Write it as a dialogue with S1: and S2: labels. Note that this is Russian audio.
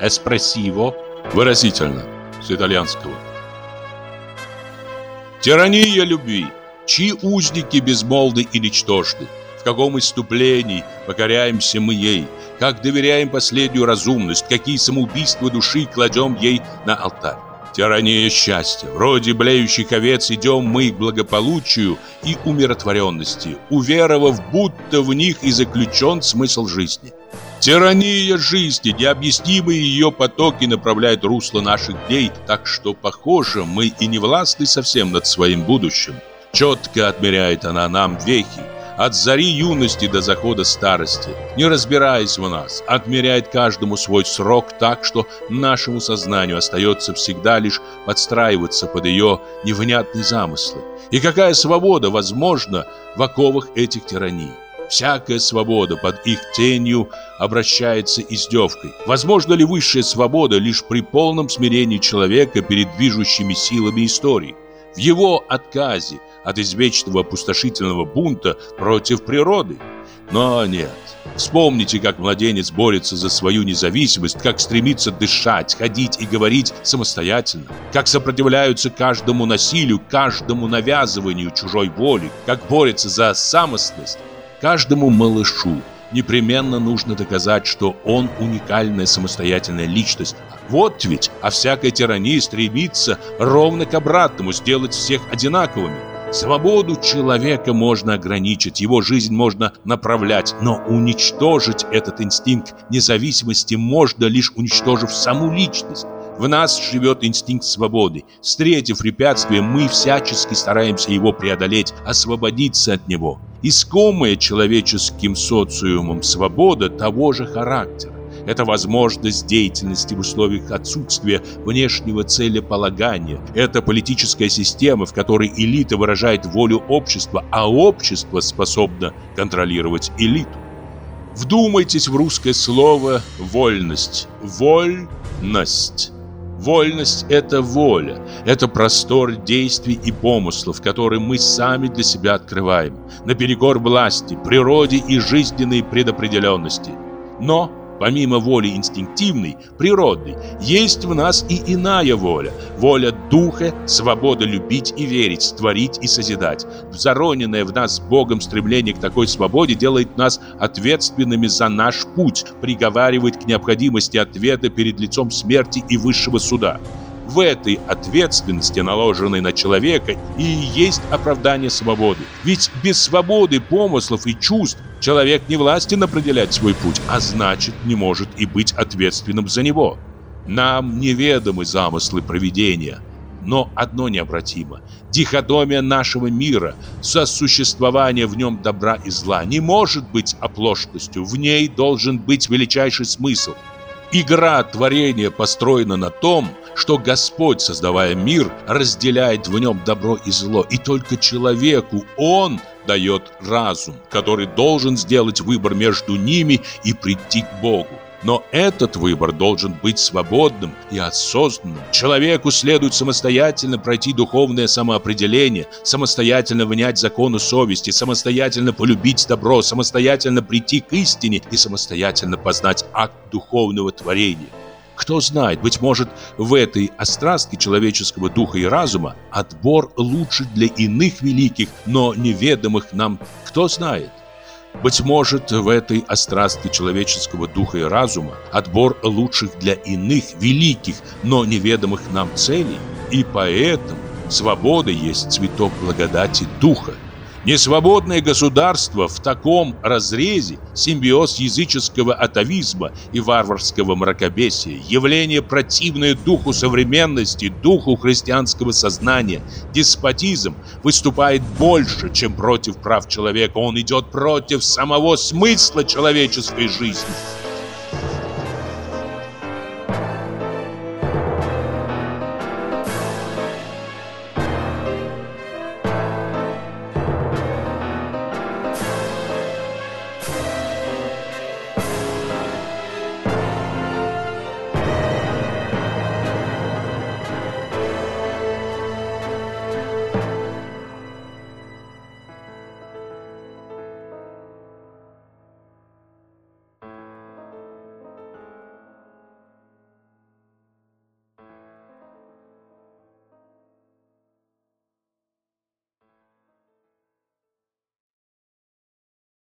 S1: Эспрессиво. Выразительно. С итальянского. Тирания любви. Чьи узники безмолвны и ничтожны. В каком иступлении покоряемся мы ей. Как доверяем последнюю разумность. Какие самоубийства души кладем ей на алтарь. Тирания счастья. Вроде блеющих овец идем мы к благополучию и умиротворенности, уверовав, будто в них и заключен смысл жизни. Тирания жизни, необъяснимые ее потоки направляют русло наших дней, так что, похоже, мы и не властны совсем над своим будущим. Четко отмеряет она нам вехи, от зари юности до захода старости, не разбираясь в нас, отмеряет каждому свой срок так, что нашему сознанию остается всегда лишь подстраиваться под ее невнятные замыслы. И какая свобода возможна в оковах этих тираний? Всякая свобода под их тенью обращается издевкой. Возможно ли высшая свобода лишь при полном смирении человека перед движущими силами истории? В его отказе от извечного опустошительного бунта против природы? Но нет. Вспомните, как младенец борется за свою независимость, как стремится дышать, ходить и говорить самостоятельно, как сопротивляются каждому насилию, каждому навязыванию чужой воли, как борется за самостность. Каждому малышу непременно нужно доказать, что он уникальная самостоятельная личность. Вот ведь, а всякая тирания стремится ровно к обратному, сделать всех одинаковыми. Свободу человека можно ограничить, его жизнь можно направлять, но уничтожить этот инстинкт независимости можно лишь уничтожив саму личность. В нас живет инстинкт свободы. Встретив препятствие, мы всячески стараемся его преодолеть, освободиться от него. Искомая человеческим социумом свобода того же характера. Это возможность деятельности в условиях отсутствия внешнего целеполагания. Это политическая система, в которой элита выражает волю общества, а общество способно контролировать элиту. Вдумайтесь в русское слово «вольность». Вольность. Вольность – это воля, это простор действий и помыслов, которые мы сами для себя открываем, наперекор власти, природе и жизненной предопределенности. Но Помимо воли инстинктивной, природной, есть в нас и иная воля. Воля духа, свобода любить и верить, творить и созидать. Зароненное в нас Богом стремление к такой свободе делает нас ответственными за наш путь, приговаривает к необходимости ответа перед лицом смерти и высшего суда. В этой ответственности, наложенной на человека, и есть оправдание свободы. Ведь без свободы помыслов и чувств человек не властен определять свой путь, а значит не может и быть ответственным за него. Нам неведомы замыслы провидения, но одно необратимо. Дихотомия нашего мира, сосуществование в нем добра и зла не может быть оплошностью, в ней должен быть величайший смысл. Игра творения построена на том, что Господь, создавая мир, разделяет в нем добро и зло, и только человеку Он дает разум, который должен сделать выбор между ними и прийти к Богу. Но этот выбор должен быть свободным и осознанным. Человеку следует самостоятельно пройти духовное самоопределение, самостоятельно внять закону совести, самостоятельно полюбить добро, самостоятельно прийти к истине и самостоятельно познать акт духовного творения. Кто знает, быть может, в этой острастке человеческого духа и разума отбор лучше для иных великих, но неведомых нам, кто знает. Быть может, в этой острастке человеческого духа и разума отбор лучших для иных великих, но неведомых нам целей, и поэтому свобода есть цветок благодати духа. Несвободное государство в таком разрезе, симбиоз языческого атовизма и варварского мракобесия, явление противное духу современности, духу христианского сознания, деспотизм выступает больше, чем против прав человека. Он идет против самого смысла человеческой жизни.